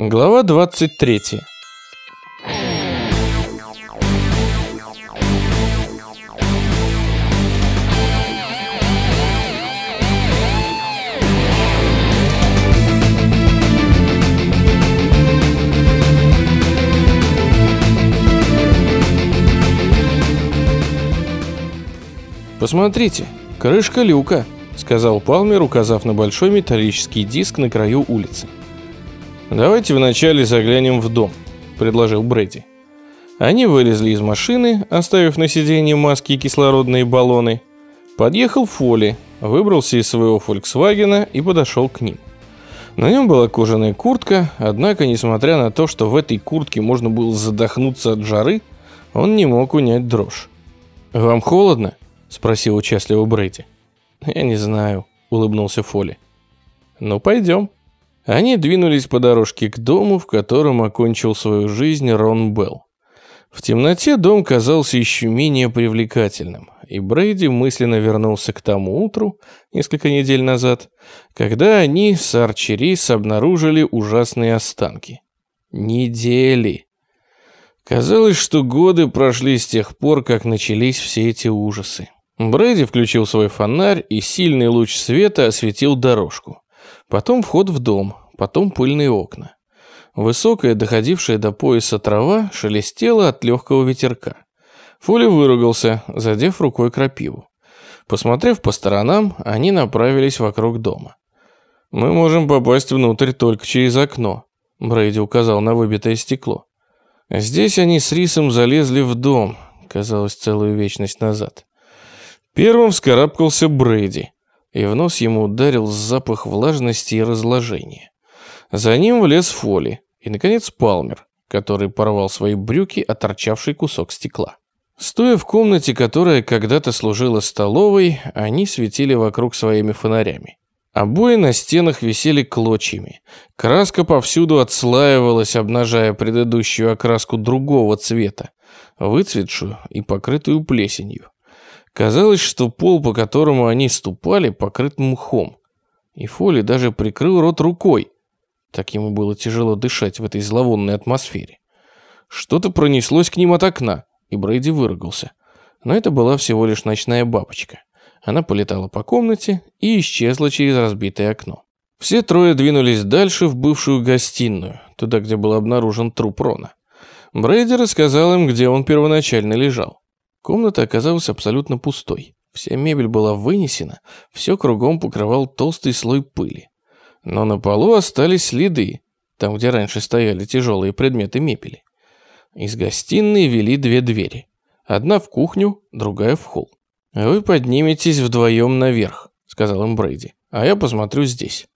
Глава 23. «Посмотрите, крышка люка», — сказал Палмер, указав на большой металлический диск на краю улицы. «Давайте вначале заглянем в дом», – предложил Брэди. Они вылезли из машины, оставив на сиденье маски и кислородные баллоны. Подъехал Фоли, выбрался из своего «Фольксвагена» и подошел к ним. На нем была кожаная куртка, однако, несмотря на то, что в этой куртке можно было задохнуться от жары, он не мог унять дрожь. «Вам холодно?» – спросил участливо Брэди. «Я не знаю», – улыбнулся Фоли. «Ну, пойдем». Они двинулись по дорожке к дому, в котором окончил свою жизнь Рон Белл. В темноте дом казался еще менее привлекательным, и Брейди мысленно вернулся к тому утру, несколько недель назад, когда они с Арчи Рис обнаружили ужасные останки. Недели. Казалось, что годы прошли с тех пор, как начались все эти ужасы. Брейди включил свой фонарь, и сильный луч света осветил дорожку. Потом вход в дом, потом пыльные окна. Высокая, доходившая до пояса трава, шелестела от легкого ветерка. Фули выругался, задев рукой крапиву. Посмотрев по сторонам, они направились вокруг дома. «Мы можем попасть внутрь только через окно», — Брейди указал на выбитое стекло. Здесь они с Рисом залезли в дом, казалось, целую вечность назад. Первым вскарабкался Брейди и в нос ему ударил запах влажности и разложения. За ним влез Фоли и, наконец, Палмер, который порвал свои брюки о торчавший кусок стекла. Стоя в комнате, которая когда-то служила столовой, они светили вокруг своими фонарями. Обои на стенах висели клочьями. Краска повсюду отслаивалась, обнажая предыдущую окраску другого цвета, выцветшую и покрытую плесенью. Казалось, что пол, по которому они ступали, покрыт мхом. И Фоли даже прикрыл рот рукой. Так ему было тяжело дышать в этой зловонной атмосфере. Что-то пронеслось к ним от окна, и Брейди выругался. Но это была всего лишь ночная бабочка. Она полетала по комнате и исчезла через разбитое окно. Все трое двинулись дальше в бывшую гостиную, туда, где был обнаружен труп Рона. Брейди рассказал им, где он первоначально лежал. Комната оказалась абсолютно пустой. Вся мебель была вынесена, все кругом покрывал толстый слой пыли. Но на полу остались следы, там, где раньше стояли тяжелые предметы мебели. Из гостиной вели две двери. Одна в кухню, другая в холл. «Вы подниметесь вдвоем наверх», — сказал им Брейди, «а я посмотрю здесь».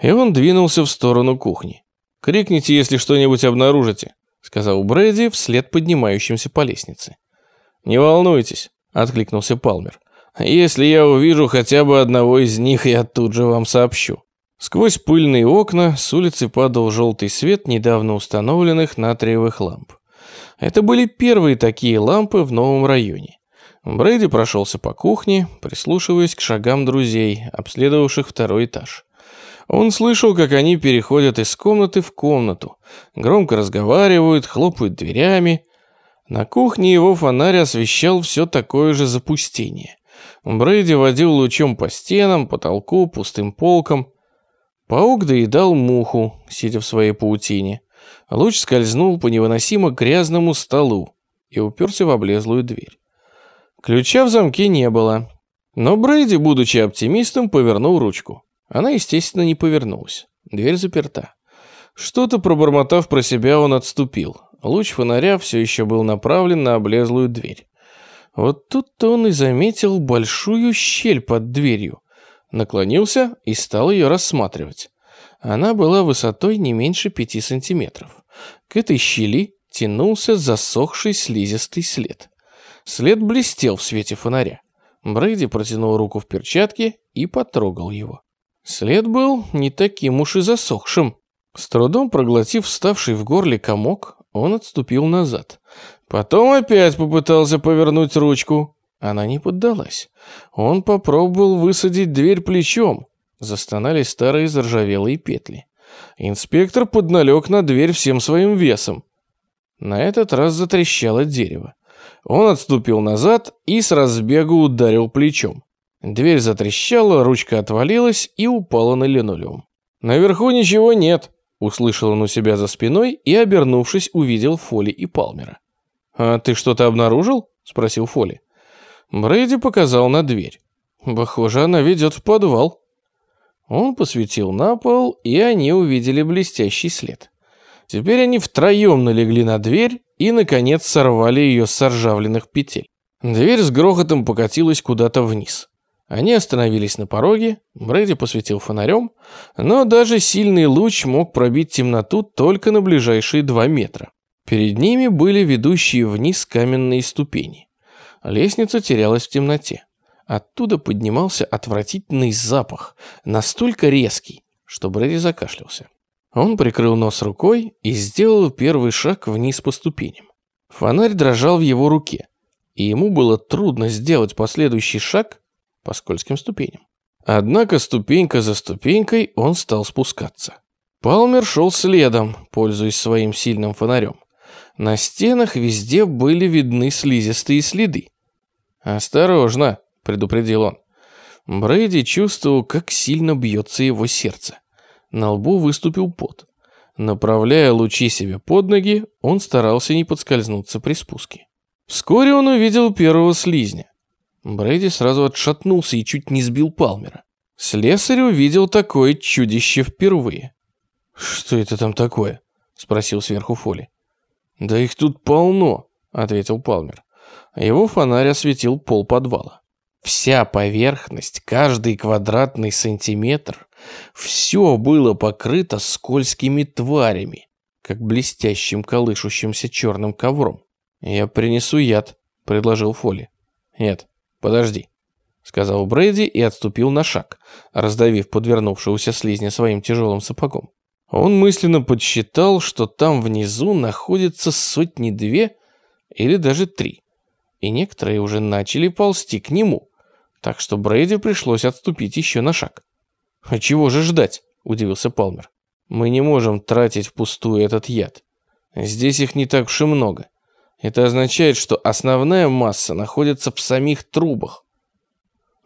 И он двинулся в сторону кухни. «Крикните, если что-нибудь обнаружите», — сказал Брейди вслед поднимающимся по лестнице. «Не волнуйтесь», — откликнулся Палмер. «Если я увижу хотя бы одного из них, я тут же вам сообщу». Сквозь пыльные окна с улицы падал желтый свет недавно установленных натриевых ламп. Это были первые такие лампы в новом районе. Брейди прошелся по кухне, прислушиваясь к шагам друзей, обследовавших второй этаж. Он слышал, как они переходят из комнаты в комнату, громко разговаривают, хлопают дверями, на кухне его фонарь освещал все такое же запустение. Брейди водил лучом по стенам, потолку, пустым полкам. Паук доедал муху, сидя в своей паутине. Луч скользнул по невыносимо грязному столу и уперся в облезлую дверь. Ключа в замке не было. Но Брейди, будучи оптимистом, повернул ручку. Она, естественно, не повернулась. Дверь заперта. Что-то пробормотав про себя, он отступил. Луч фонаря все еще был направлен на облезлую дверь. Вот тут-то он и заметил большую щель под дверью. Наклонился и стал ее рассматривать. Она была высотой не меньше пяти сантиметров. К этой щели тянулся засохший слизистый след. След блестел в свете фонаря. Брейди протянул руку в перчатке и потрогал его. След был не таким уж и засохшим. С трудом проглотив вставший в горле комок, он отступил назад. Потом опять попытался повернуть ручку. Она не поддалась. Он попробовал высадить дверь плечом. Застонали старые заржавелые петли. Инспектор подналег на дверь всем своим весом. На этот раз затрещало дерево. Он отступил назад и с разбегу ударил плечом. Дверь затрещала, ручка отвалилась и упала на линолеум. «Наверху ничего нет», — услышал он у себя за спиной и, обернувшись, увидел Фоли и Палмера. «А ты что-то обнаружил?» — спросил Фоли. Брейди показал на дверь. «Похоже, она ведет в подвал». Он посветил на пол, и они увидели блестящий след. Теперь они втроем налегли на дверь и, наконец, сорвали ее с соржавленных петель. Дверь с грохотом покатилась куда-то вниз. Они остановились на пороге, Брэди посветил фонарем, но даже сильный луч мог пробить темноту только на ближайшие два метра. Перед ними были ведущие вниз каменные ступени. Лестница терялась в темноте. Оттуда поднимался отвратительный запах, настолько резкий, что Брэди закашлялся. Он прикрыл нос рукой и сделал первый шаг вниз по ступеням. Фонарь дрожал в его руке, и ему было трудно сделать последующий шаг, по скользким ступеням. Однако ступенька за ступенькой он стал спускаться. Палмер шел следом, пользуясь своим сильным фонарем. На стенах везде были видны слизистые следы. «Осторожно», — предупредил он. Брейди чувствовал, как сильно бьется его сердце. На лбу выступил пот. Направляя лучи себе под ноги, он старался не подскользнуться при спуске. Вскоре он увидел первого слизня. Брейди сразу отшатнулся и чуть не сбил Палмера. Слесарь увидел такое чудище впервые. «Что это там такое?» — спросил сверху Фоли. «Да их тут полно», — ответил Палмер. Его фонарь осветил пол подвала. Вся поверхность, каждый квадратный сантиметр, все было покрыто скользкими тварями, как блестящим колышущимся черным ковром. «Я принесу яд», — предложил Фоли. «Нет, «Подожди», — сказал Брейди и отступил на шаг, раздавив подвернувшегося слизня своим тяжелым сапогом. Он мысленно подсчитал, что там внизу находится сотни-две или даже три, и некоторые уже начали ползти к нему, так что Брейди пришлось отступить еще на шаг. «А чего же ждать?» — удивился Палмер. «Мы не можем тратить впустую этот яд. Здесь их не так уж и много. Это означает, что основная масса находится в самих трубах.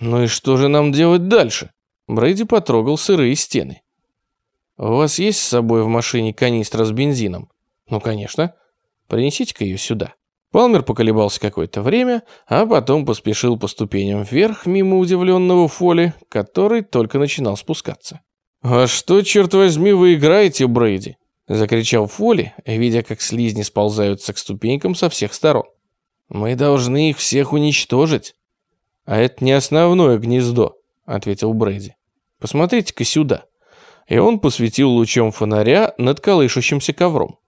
Ну и что же нам делать дальше? Брейди потрогал сырые стены. У вас есть с собой в машине канистра с бензином? Ну, конечно. Принесите-ка ее сюда. Палмер поколебался какое-то время, а потом поспешил по ступеням вверх мимо удивленного Фоли, который только начинал спускаться. «А что, черт возьми, вы играете, Брейди? Закричал Фоли, видя, как слизни сползаются к ступенькам со всех сторон. «Мы должны их всех уничтожить». «А это не основное гнездо», — ответил Брэди. «Посмотрите-ка сюда». И он посветил лучом фонаря над колышущимся ковром.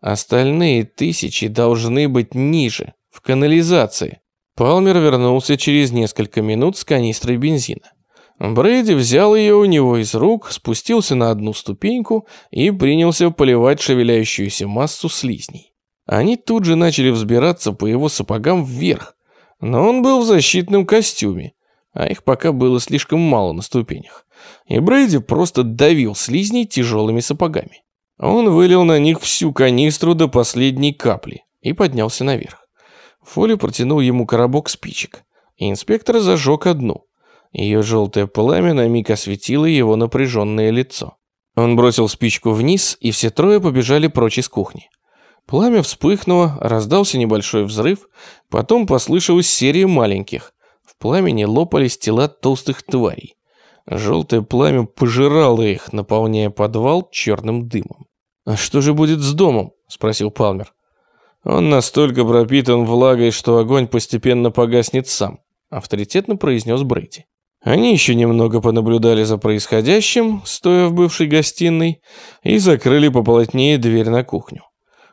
«Остальные тысячи должны быть ниже, в канализации». Палмер вернулся через несколько минут с канистрой бензина. Брейди взял ее у него из рук, спустился на одну ступеньку и принялся поливать шевеляющуюся массу слизней. Они тут же начали взбираться по его сапогам вверх, но он был в защитном костюме, а их пока было слишком мало на ступенях. И Брейди просто давил слизней тяжелыми сапогами. Он вылил на них всю канистру до последней капли и поднялся наверх. Фоли протянул ему коробок спичек, и инспектор зажег одну – ее желтое пламя на миг осветило его напряженное лицо. Он бросил спичку вниз, и все трое побежали прочь из кухни. Пламя вспыхнуло, раздался небольшой взрыв, потом послышалась серия маленьких. В пламени лопались тела толстых тварей. Желтое пламя пожирало их, наполняя подвал черным дымом. «А что же будет с домом?» – спросил Палмер. «Он настолько пропитан влагой, что огонь постепенно погаснет сам», – авторитетно произнес Брейди. Они еще немного понаблюдали за происходящим, стоя в бывшей гостиной, и закрыли поплотнее дверь на кухню.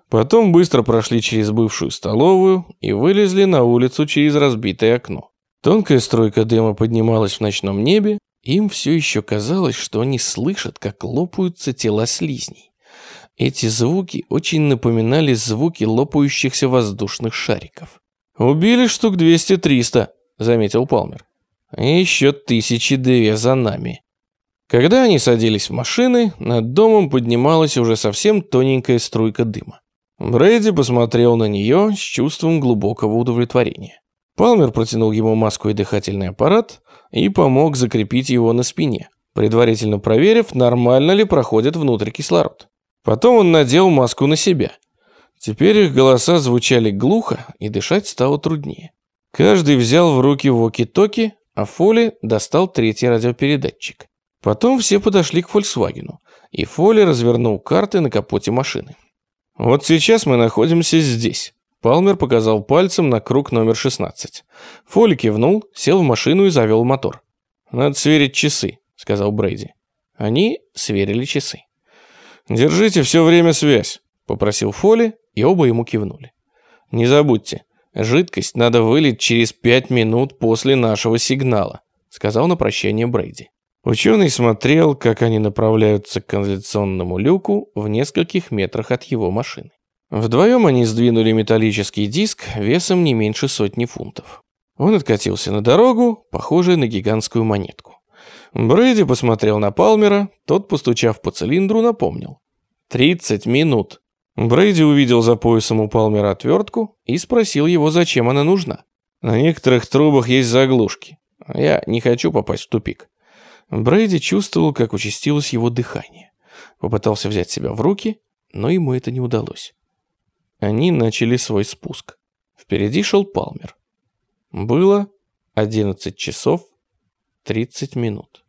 Потом быстро прошли через бывшую столовую и вылезли на улицу через разбитое окно. Тонкая стройка дыма поднималась в ночном небе, им все еще казалось, что они слышат, как лопаются тела слизней. Эти звуки очень напоминали звуки лопающихся воздушных шариков. «Убили штук 200-300», — заметил Палмер. И еще тысячи две за нами. Когда они садились в машины, над домом поднималась уже совсем тоненькая струйка дыма. Брейди посмотрел на нее с чувством глубокого удовлетворения. Палмер протянул ему маску и дыхательный аппарат и помог закрепить его на спине, предварительно проверив, нормально ли проходит внутрь кислород. Потом он надел маску на себя. Теперь их голоса звучали глухо, и дышать стало труднее. Каждый взял в руки воки-токи, а Фоли достал третий радиопередатчик. Потом все подошли к Фольксвагену, и Фоли развернул карты на капоте машины. «Вот сейчас мы находимся здесь». Палмер показал пальцем на круг номер 16. Фоли кивнул, сел в машину и завел мотор. «Надо сверить часы», — сказал Брейди. Они сверили часы. «Держите все время связь», — попросил Фоли, и оба ему кивнули. «Не забудьте, жидкость надо вылить через пять минут после нашего сигнала», — сказал на прощание Брейди. Ученый смотрел, как они направляются к канализационному люку в нескольких метрах от его машины. Вдвоем они сдвинули металлический диск весом не меньше сотни фунтов. Он откатился на дорогу, похожую на гигантскую монетку. Брэди посмотрел на Палмера, тот, постучав по цилиндру, напомнил. «Тридцать минут». Брэди увидел за поясом у Палмера отвертку и спросил его, зачем она нужна. «На некоторых трубах есть заглушки. Я не хочу попасть в тупик. Брейди чувствовал, как участилось его дыхание. Попытался взять себя в руки, но ему это не удалось. Они начали свой спуск. Впереди шел Палмер. Было 11 часов 30 минут.